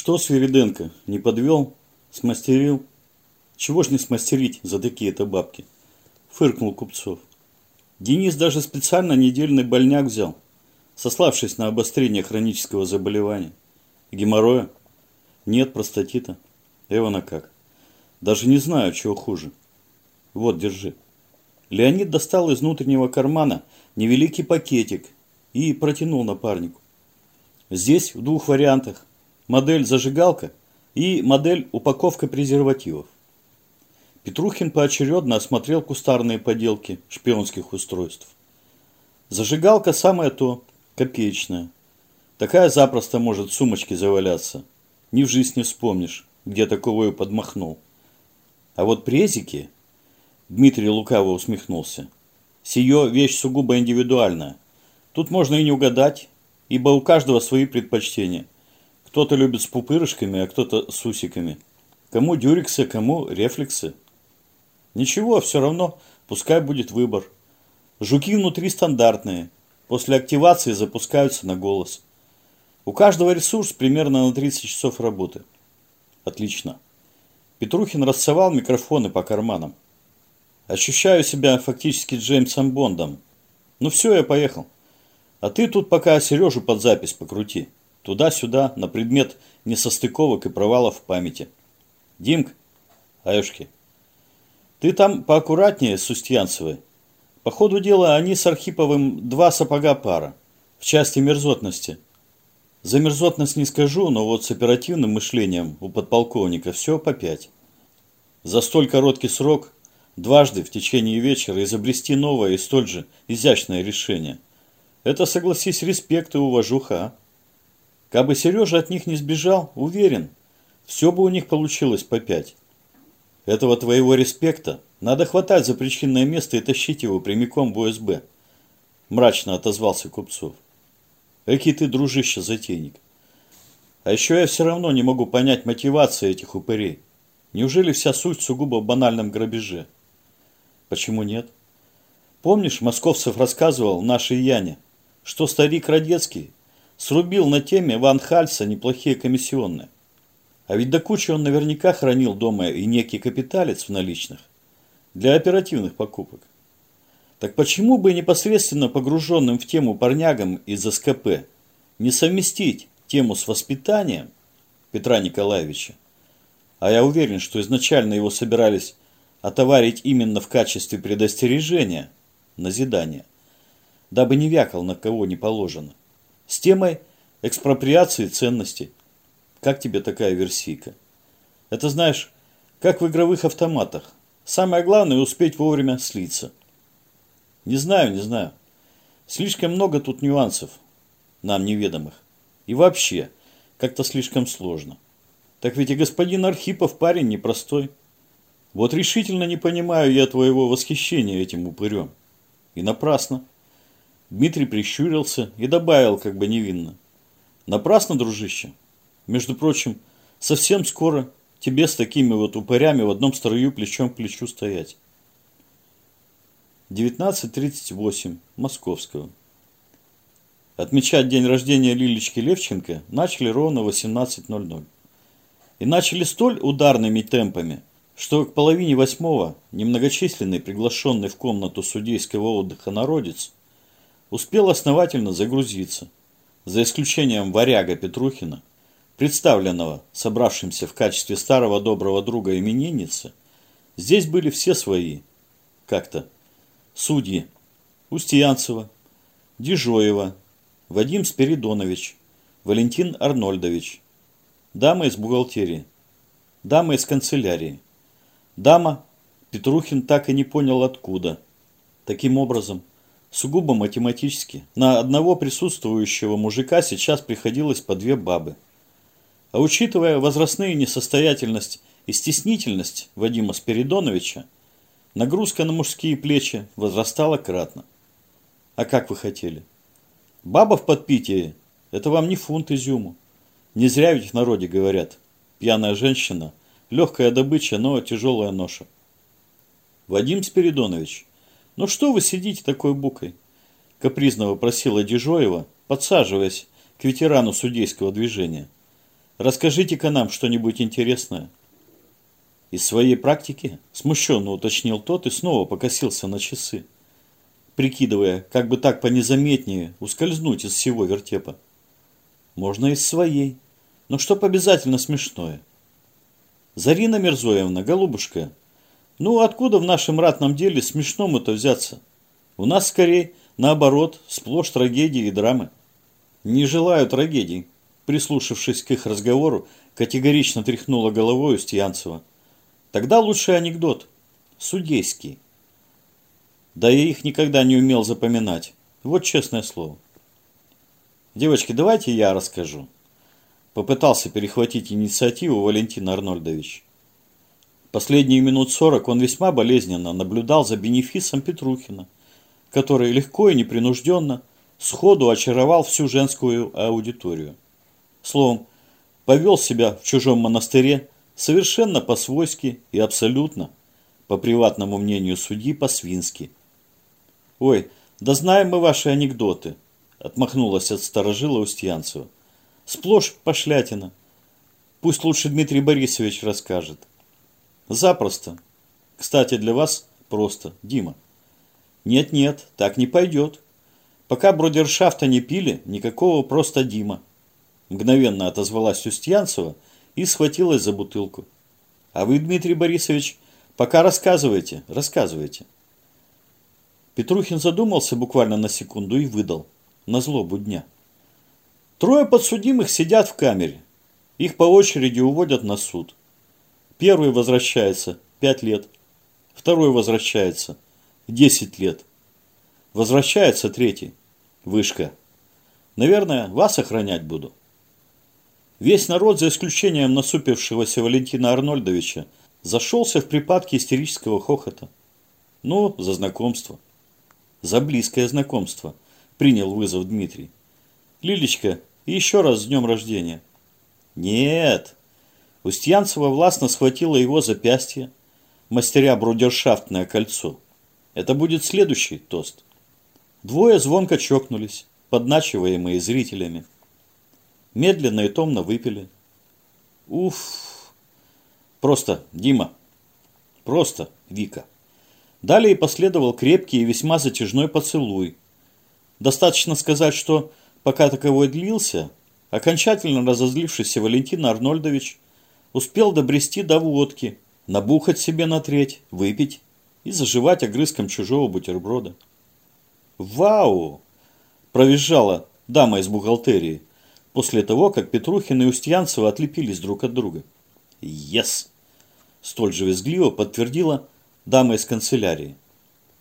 Что, Свириденко, не подвел? Смастерил? Чего ж не смастерить за такие-то бабки? Фыркнул Купцов. Денис даже специально недельный больняк взял, сославшись на обострение хронического заболевания. Геморроя? Нет, простатита. Эвана как? Даже не знаю, чего хуже. Вот, держи. Леонид достал из внутреннего кармана невеликий пакетик и протянул напарнику. Здесь в двух вариантах. Модель зажигалка и модель упаковка презервативов. Петрухин поочередно осмотрел кустарные поделки шпионских устройств. Зажигалка самое то, копеечная. Такая запросто может в сумочке заваляться. Ни в жизнь не вспомнишь, где такого и подмахнул. А вот презики... Дмитрий лукаво усмехнулся. Сие вещь сугубо индивидуальная. Тут можно и не угадать, ибо у каждого свои предпочтения. Кто-то любит с пупырышками, а кто-то с усиками. Кому дюриксы, кому рефлексы. Ничего, все равно, пускай будет выбор. Жуки внутри стандартные. После активации запускаются на голос. У каждого ресурс примерно на 30 часов работы. Отлично. Петрухин рассовал микрофоны по карманам. Ощущаю себя фактически Джеймсом Бондом. Ну все, я поехал. А ты тут пока Сережу под запись покрути. Туда-сюда, на предмет несостыковок и провалов в памяти. Димк, Аюшки, ты там поаккуратнее с Устьянцевой. По ходу дела они с Архиповым два сапога пара. В части мерзотности. За мерзотность не скажу, но вот с оперативным мышлением у подполковника все по пять. За столь короткий срок дважды в течение вечера изобрести новое и столь же изящное решение. Это, согласись, респект и уважуха, а? Кабы Сережа от них не сбежал, уверен, все бы у них получилось по пять. Этого твоего респекта надо хватать за причинное место и тащить его прямиком в ОСБ. Мрачно отозвался Купцов. Экий ты, дружище, затейник. А еще я все равно не могу понять мотивации этих упырей. Неужели вся суть сугубо в банальном грабеже? Почему нет? Помнишь, Московцев рассказывал нашей Яне, что старик Радецкий срубил на теме Ван Хальса неплохие комиссионные. А ведь до кучи он наверняка хранил дома и некий капиталец в наличных для оперативных покупок. Так почему бы непосредственно погруженным в тему парнягам из СКП не совместить тему с воспитанием Петра Николаевича? А я уверен, что изначально его собирались отоварить именно в качестве предостережения, назидания, дабы не вякал на кого не положено с темой экспроприации ценностей. Как тебе такая версийка? Это знаешь, как в игровых автоматах. Самое главное успеть вовремя слиться. Не знаю, не знаю. Слишком много тут нюансов, нам неведомых. И вообще, как-то слишком сложно. Так ведь и господин Архипов парень непростой. Вот решительно не понимаю я твоего восхищения этим упырем. И напрасно. Дмитрий прищурился и добавил как бы невинно. Напрасно, дружище. Между прочим, совсем скоро тебе с такими вот упырями в одном строю плечом к плечу стоять. 19.38. Московского. Отмечать день рождения Лилечки Левченко начали ровно 18.00. И начали столь ударными темпами, что к половине восьмого немногочисленный приглашенный в комнату судейского отдыха народец успел основательно загрузиться, за исключением варяга Петрухина, представленного собравшимся в качестве старого доброго друга именинницы, здесь были все свои, как-то, судьи Устьянцева, Дежоева, Вадим Спиридонович, Валентин Арнольдович, дама из бухгалтерии, дама из канцелярии, дама, Петрухин так и не понял откуда. Таким образом, Сугубо математически. На одного присутствующего мужика сейчас приходилось по две бабы. А учитывая возрастную несостоятельность и стеснительность Вадима Спиридоновича, нагрузка на мужские плечи возрастала кратно. А как вы хотели? Баба в подпитии – это вам не фунт изюму. Не зря ведь в народе говорят. Пьяная женщина – легкая добыча, но тяжелая ноша. Вадим Спиридонович – «Ну что вы сидите такой букой?» Капризно вопросила Дежоева, подсаживаясь к ветерану судейского движения. Расскажите-ка нам что-нибудь интересное. Из своей практики смущенно уточнил тот и снова покосился на часы, прикидывая, как бы так понезаметнее ускользнуть из всего вертепа. Можно из своей, но чтоб обязательно смешное. Зарина Мирзоевна, голубушка, ну откуда в нашем ратном деле смешному-то взяться? У нас скорее, наоборот, сплошь трагедии и драмы. Не желаю трагедий, прислушавшись к их разговору, категорично тряхнула головой Устьянцева. Тогда лучший анекдот. Судейский. Да я их никогда не умел запоминать. Вот честное слово. Девочки, давайте я расскажу. Попытался перехватить инициативу Валентин Арнольдович. Последние минут сорок он весьма болезненно наблюдал за бенефисом Петрухина, который легко и непринужденно сходу очаровал всю женскую аудиторию. Словом, повел себя в чужом монастыре совершенно по-свойски и абсолютно, по приватному мнению судьи, по-свински. «Ой, да знаем мы ваши анекдоты», – отмахнулась от сторожила Устьянцева. Сплошь пошлятина. Пусть лучше Дмитрий Борисович расскажет. Запросто. Кстати, для вас просто. Дима. Нет-нет, так не пойдет. Пока бродершафта не пили, никакого просто Дима. Мгновенно отозвалась Устьянцева и схватилась за бутылку. А вы, Дмитрий Борисович, пока рассказывайте, рассказывайте. Петрухин задумался буквально на секунду и выдал. На злобу дня. Трое подсудимых сидят в камере. Их по очереди уводят на суд. Первый возвращается – 5 лет. Второй возвращается – 10 лет. Возвращается третий – вышка. Наверное, вас охранять буду. Весь народ, за исключением насупившегося Валентина Арнольдовича, зашелся в припадке истерического хохота. Ну, за знакомство. За близкое знакомство, принял вызов Дмитрий. Лилечка, еще раз с днем рождения. Нет. Устьянцева властно схватила его запястье, мастеря брудершафтное кольцо. Это будет следующий тост. Двое звонко чокнулись, подначиваемые зрителями. Медленно и томно выпили. Уф. Просто, Дима. Просто, Вика. Далее последовал крепкий и весьма затяжной поцелуй. Достаточно сказать, что Пока таковой длился, окончательно разозлившийся Валентин Арнольдович успел добрести до водки, набухать себе на треть, выпить и заживать огрызком чужого бутерброда. «Вау!» – провизжала дама из бухгалтерии после того, как Петрухин и Устьянцева отлепились друг от друга. «Ес!» – столь же визгливо подтвердила дама из канцелярии.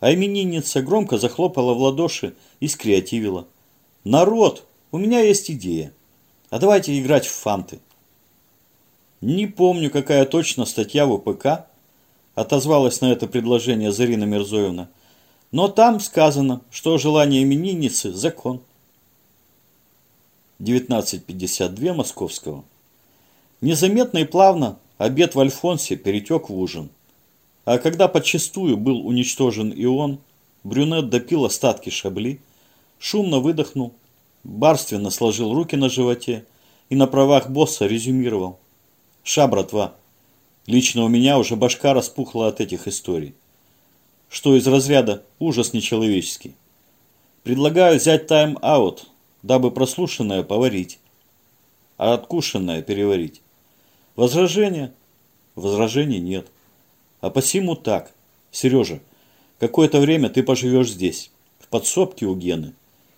А именинница громко захлопала в ладоши и скреативила. Народ, у меня есть идея. А давайте играть в фанты. Не помню, какая точно статья в УПК, отозвалась на это предложение Зарина Мирзоевна. Но там сказано, что желание именинницы – закон. 19.52 московского. Незаметно и плавно обед в Альфонсе перетек в ужин. А когда подчастую был уничтожен и он, брюнет допил остатки шабли – шумно выдохнул, барственно сложил руки на животе и на правах босса резюмировал. «Ша, братва, лично у меня уже башка распухла от этих историй. Что из разряда ужас нечеловеческий. Предлагаю взять тайм-аут, дабы прослушанное поварить, а откушенное переварить. Возражения? Возражений нет. А посему так. Сережа, какое-то время ты поживешь здесь, в подсобке у Гены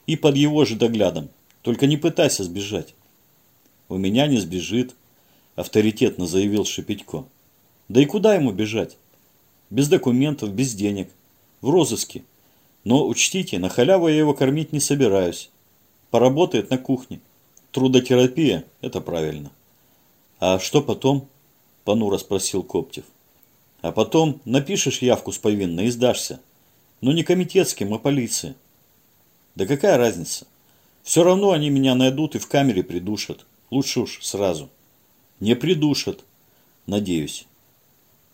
и под его же доглядом. Только не пытайся сбежать. У меня не сбежит, авторитетно заявил Шепетько. Да и куда ему бежать? Без документов, без денег, в розыске. Но учтите, на халяву я его кормить не собираюсь. Поработает на кухне. Трудотерапия – это правильно. А что потом? Понуро спросил Коптев. А потом напишешь явку с повинной и сдашься. Но не комитетским, а полиции. Да какая разница? Все равно они меня найдут и в камере придушат. Лучше уж сразу. Не придушат. Надеюсь.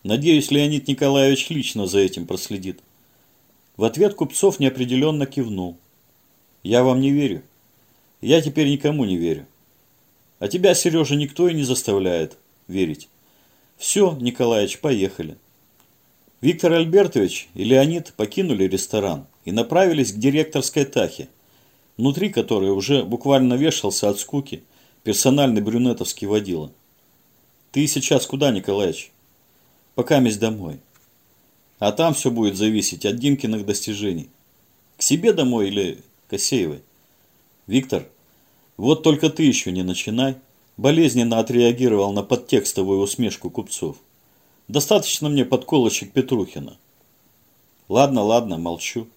Надеюсь, Леонид Николаевич лично за этим проследит. В ответ Купцов неопределенно кивнул. Я вам не верю. Я теперь никому не верю. А тебя, Сережа, никто и не заставляет верить. Все, Николаевич, поехали. Виктор Альбертович и Леонид покинули ресторан и направились к директорской тахе, внутри которой уже буквально вешался от скуки персональный брюнетовский водила. «Ты сейчас куда, Николаевич?» «Пока месть домой». «А там все будет зависеть от Димкиных достижений. К себе домой или к Осеевой?» «Виктор, вот только ты еще не начинай», болезненно отреагировал на подтекстовую усмешку купцов. «Достаточно мне подколочек Петрухина». «Ладно, ладно, молчу.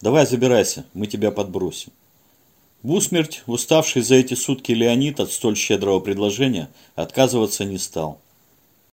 Давай забирайся, мы тебя подбросим». В усмерть, уставший за эти сутки Леонид от столь щедрого предложения, отказываться не стал –